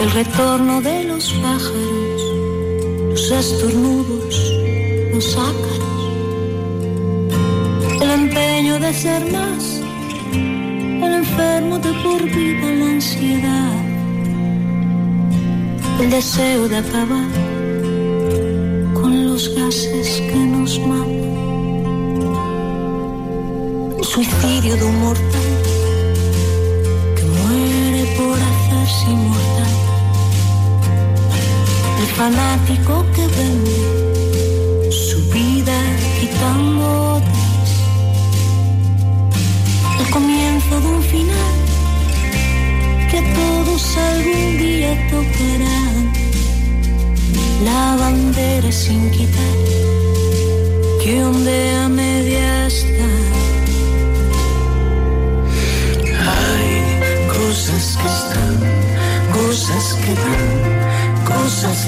el retorno de los pájaros, los estornudos, los ácaros, el empeño de ser más, el enfermo de por vida, la ansiedad, el deseo de acabar con los gases que nos matan. Suicidio de un mortal que muere por es inmortal. El fanático que vende su vida quitando otras. El comienzo de un final que a todos algún día tocarán. La bandera sin quitar.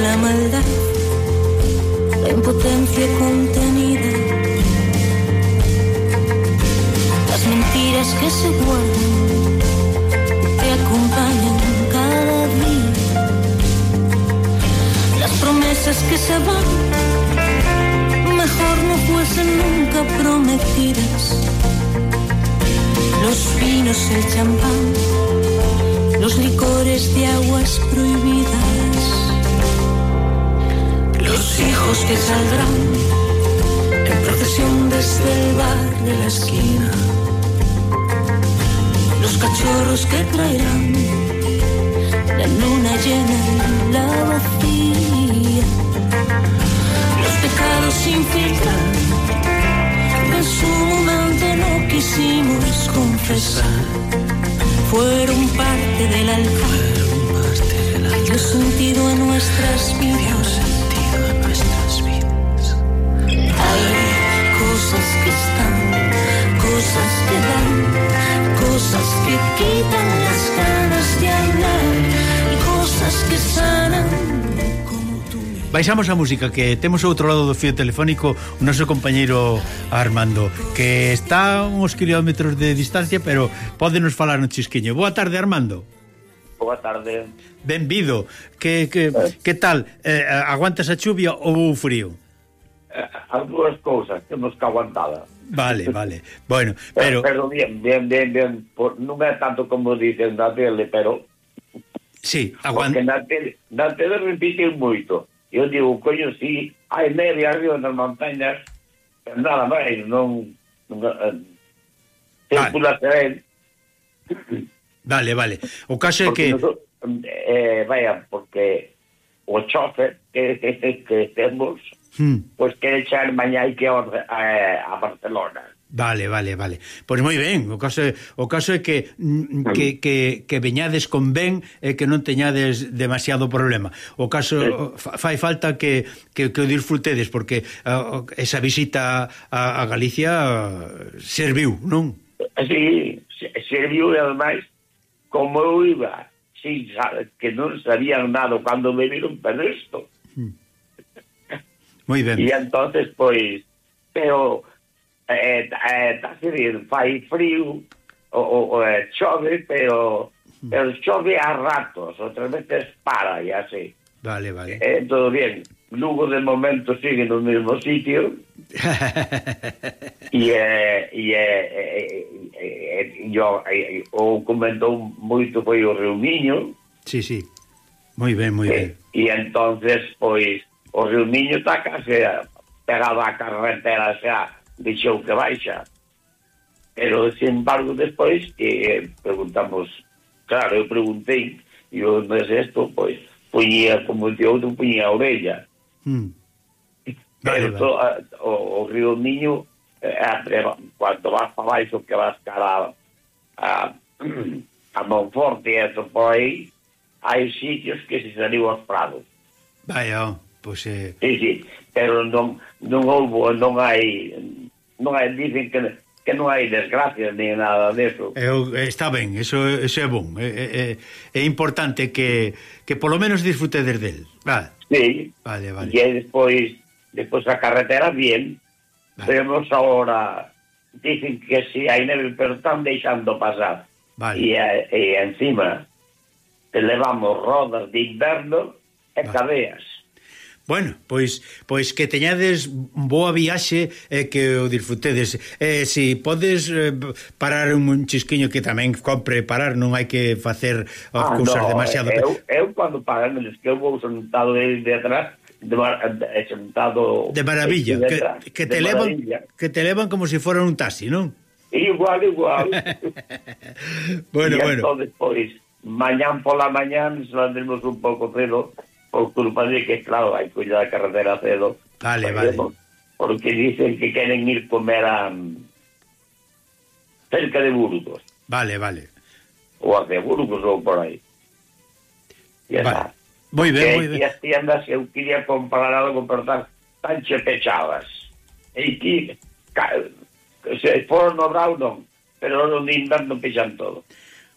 La maldad, la impotencia contenida, las mentiras que se guardan, te acompañan cada día, las promesas que se van, mejor no fuesen nunca prometidas, los vinos, el champán, los licores de aguas prohibidas los que saldrán en procesión desde el bar de la esquina, los cachorros que traerán la luna llena y la vacía, los pecados sin filtrar que en su momento no quisimos confesar, fueron parte del altar. Dio sentido a nuestras vidas que están, cosas que dan, cosas que quitan las ganas de hablar y cosas que sanan. Baixamos a música que temos outro lado do fio telefónico o noso compañeiro Armando que está uns kilómetros de distancia pero pódenos falar no chisquiño. Boa tarde Armando. Boa tarde. Benvido. Que, que, eh. que tal? Eh, aguantas a chuvia ou o frío? Eh, as dúas cousas temos que aguantala. Vale, vale. Bueno, pero... Pero, pero bien, bien, bien, bien. Por, non é tanto como dicen na tele, pero... Sí, aguanta. Porque na tele, na tele repiten moito. Eu digo, coño, sí, hai neve arriba nas montañas, nada máis, non... non eh, eh circula vale. Vale, vale. O caso é que... nosotros, eh, vaya, porque o chofer que, que, que temos hmm. pois quere echar mañá que a, eh, a Barcelona. Vale, vale, vale. Pois moi ben, o caso é, o caso é que mm, mm, que, que, que veñades con ben e que non teñades demasiado problema. O caso fai falta que, que, que o disfrutedes porque uh, esa visita a, a Galicia serviu, non? Sí, serviu e ademais como eu iba sí, que non sabían nada cando me viron para isto. Hmm. Moi ben. E entonces pois, pero eh, eh, tá fai frío, o, o, o eh, chove, pero pero chove a ratos, outras veces para e así. Vale, vale. Eh, todo bien. Lugo de momento sigue no mesmo sitio. e eh, e eh eh, eh, eh, yo eh, eh o comentou moito foi o Reumiño. Sí, sí. Moi ben, moi ben. E entonces pois o Río Miño está case pegado a carretera xa sea, xeu que baixa pero sin embargo despois eh, preguntamos claro, eu preguntei e o mes esto, pois puñía, como de outro puñía a orella mm. pero vale, to, a, o, o Río Niño eh, cando vas para baixo que vas cara a, a Monforte e eso por aí hai sitios que se saliu aos prados Vaya, oh. Pois eh, Sí, sí, pero non, non houbo, non hai... Non hai, dicen que que non hai desgracias ni nada deso. Eu, eh, está ben, eso, eso é bon. É, é, é importante que, que polo menos disfrutedes del. Vale. Sí. Vale, vale. E despois, despois a carretera bien. Vale. Vemos ahora, dicen que si hai neve, pero están deixando pasar. Vale. E, e encima levamos rodas de inverno e vale. cadeas. Bueno, pois pois que teñades boa viaxe e que o disfrutedes. Eh, si podes eh, parar un chisquiño que tamén compre parar, non hai que facer ah, cousas no, demasiado. Eu, eu cando parar, que eu vou sentado de atrás de, mar, de, eh, sentado de maravilla, de atrás, que, que te levan maravilla. que te levan como se si fora un taxi, non? Igual, igual. bueno, e bueno. Entonces, pois, mañán pola mañán saldremos un pouco cedo por culpa de que, claro, hai que da carretera cedo. Vale, vale. Porque dicen que queren ir comer a... Mm, cerca de Burgos. Vale, vale. O de Burgos ou por aí. E vale. Moi ben, moi ben. E as tiendas eu quería comprar algo, pero tal tan che pechadas. E que... Ca, se foron no brau non, pero no inverno pechan todo.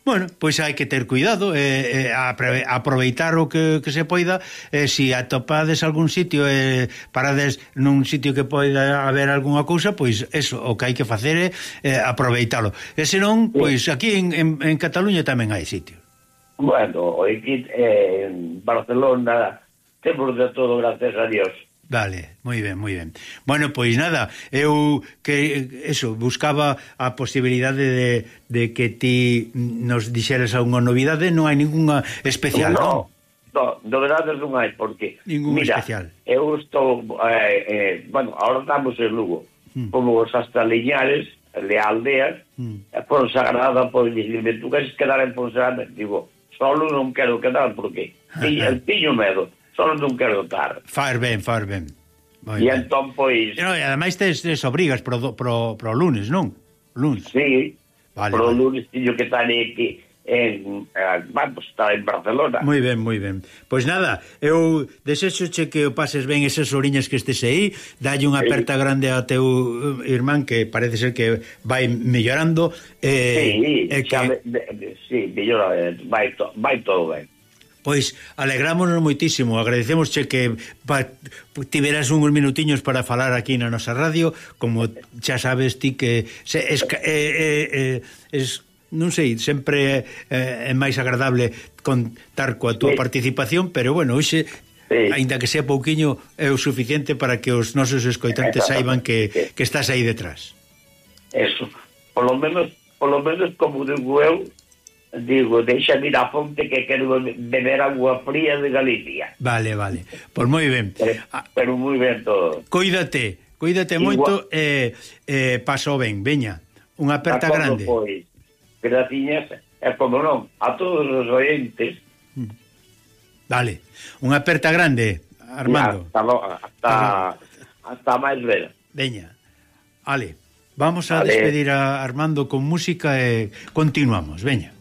Bueno, pois hai que ter cuidado e eh, eh, aproveitar o que, que se poida eh, si atopades algún sitio e eh, parades nun sitio que poida haber algunha cousa, pois eso, o que hai que facer é eh, aproveitalo. E senón, pois aquí en, en, en Cataluña tamén hai sitio. Bueno, aquí eh, en Barcelona temos de todo, gracias a Dios. Vale, moi ben, moi ben. Bueno, pois nada, eu que eso, buscaba a posibilidade de, de que ti nos dixeras algunha novidade, non hai ningunha especial, no, non? No, novedades non hai, porque... Ningún mira, especial. eu estou... Eh, eh, bueno, ahora estamos en Lugo, mm. como os hasta Liñares, de aldeas, mm. Eh, a Ponsagrada, pois, dicirme, tú queres quedar en Ponsagrada? Digo, solo non quero quedar, porque tiño, tiño medo solo non quero estar. Far ben, far ben. Moi e ben. entón, pois... No, e ademais tes, tes obrigas pro, pro, pro lunes, non? Lunes. Sí, vale, pro vale. lunes teño que estar aquí en, eh, vamos, está en Barcelona. Moi ben, moi ben. Pois nada, eu desexoche que o pases ben esas oriñas que estes aí, dalle unha sí. aperta grande a teu eh, irmán que parece ser que vai mellorando. Eh, sí, e que... Me, de, de, sí, mellora, eh, vai, to, vai todo ben. Pois alegrámonos moitísimo, agradecemosche que pa, tiveras uns minutiños para falar aquí na nosa radio, como xa sabes ti que se, es, eh, eh, eh, es non sei, sempre eh, é máis agradable contar coa túa sí. participación, pero bueno, hoxe Sí. aínda que sea pouquiño é o suficiente para que os nosos escoitantes saiban que, que estás aí detrás. Eso. Por lo menos, por lo menos como digo eu, Digo, deixa ir a fonte que quero beber agua fría de Galicia. Vale, vale. Pois moi ben. Pero, ah. pero moi ben todo. Cuídate, cuídate Igual. moito e eh, eh, paso ben, veña. Unha aperta grande. Pois. Graciñas, e como non, a todos os oyentes. Mm. Vale. Unha aperta grande, Armando. Ya, hasta, hasta, hasta máis ver. Veña. Ale, vamos a vale. despedir a Armando con música e continuamos, veña.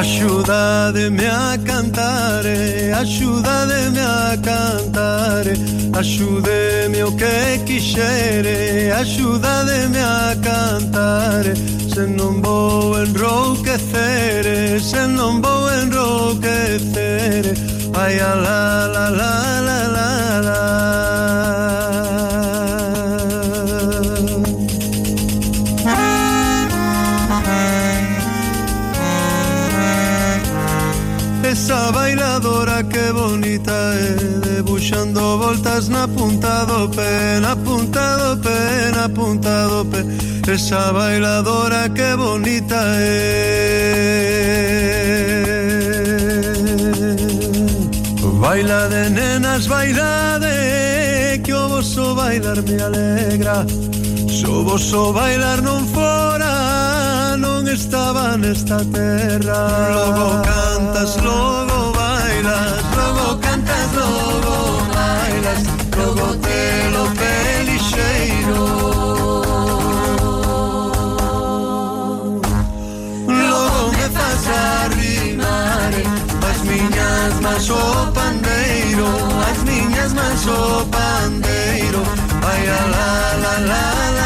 Axúdademe a cantar, eh, axúdademe a cantar, eh. axúdeme o oh, que quixere, axúdademe a cantar, eh. se non vou enrouquecer, se non vou enrouquecer, ai a la la la la la la. voladora que bonita é Debuxando voltas na punta do pé Na punta do pé, na punta do pé Esa bailadora que bonita é Baila de nenas, baila de Que o vosso bailar me alegra. Se o vosso bailar non fora non estaba nesta terra. Logo cantas, logo bailas, luego cantas, luego bailas, luego te lo pelixeiro. Logo me faz rimar, as miñas mas o pandeiro, as miñas mas o pandeiro, vai la la la la.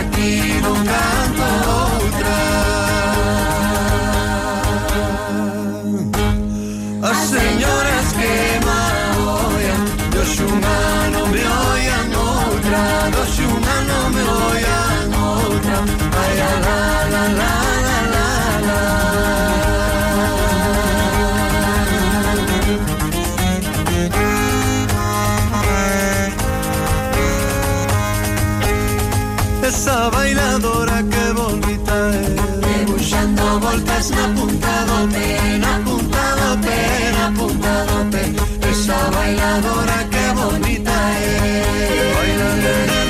aquí non canto outra A señora soñadora que bonita é Debuxando voltas na punta do pé Na punta do pé, na punta do pé Esa bailadora que bonita é Bailadora